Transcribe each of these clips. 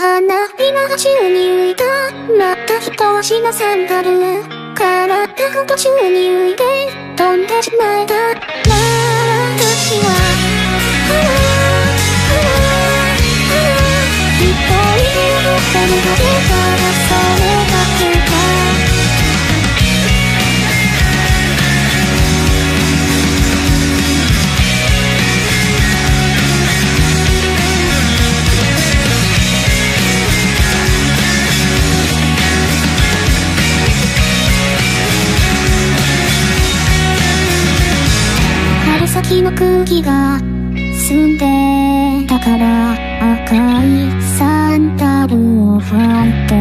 花びらが宙に浮いた。また一足のサンダル体ごと宙に浮いて飛んでしまえた。春先の空気が澄んでたから赤いサンダルを履いて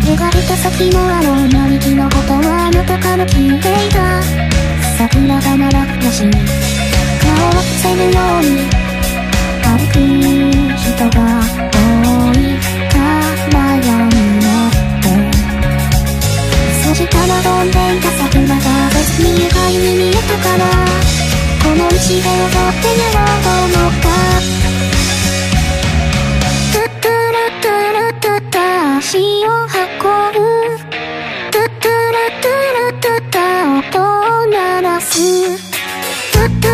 描いた先のあの並木のことはあなたから聞いていた。桜が鳴らくし顔を伏せるように歩く人が。たら飛んでいた桜が別に愉快に見えたからこの石で踊ってやろうと思った？タッタラタラタタ足を運ぶ。タッタラタラタタ音を鳴らす？トゥトゥ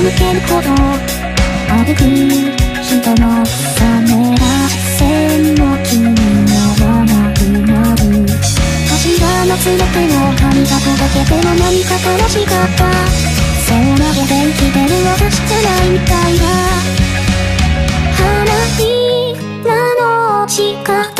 を向けるほど歩く人の冷めら線も気にならなくなる柱の全てを髪が届けても何か悲しかったそうなで元気出る私じゃないみたいだ花びらの仕方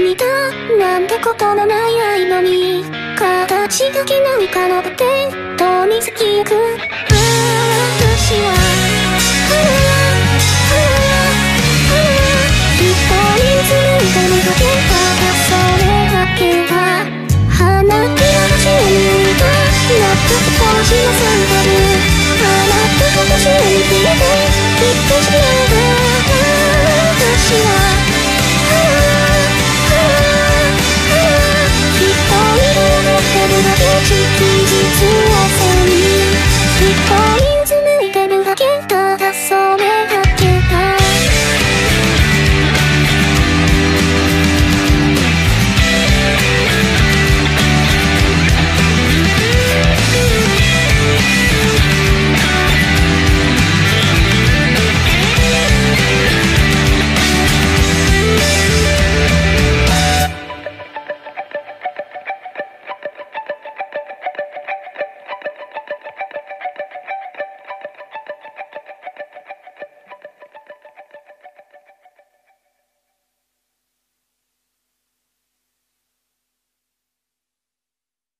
見たなんてことのない愛のに形だけなんかのってと見つきゆく私は日は日に光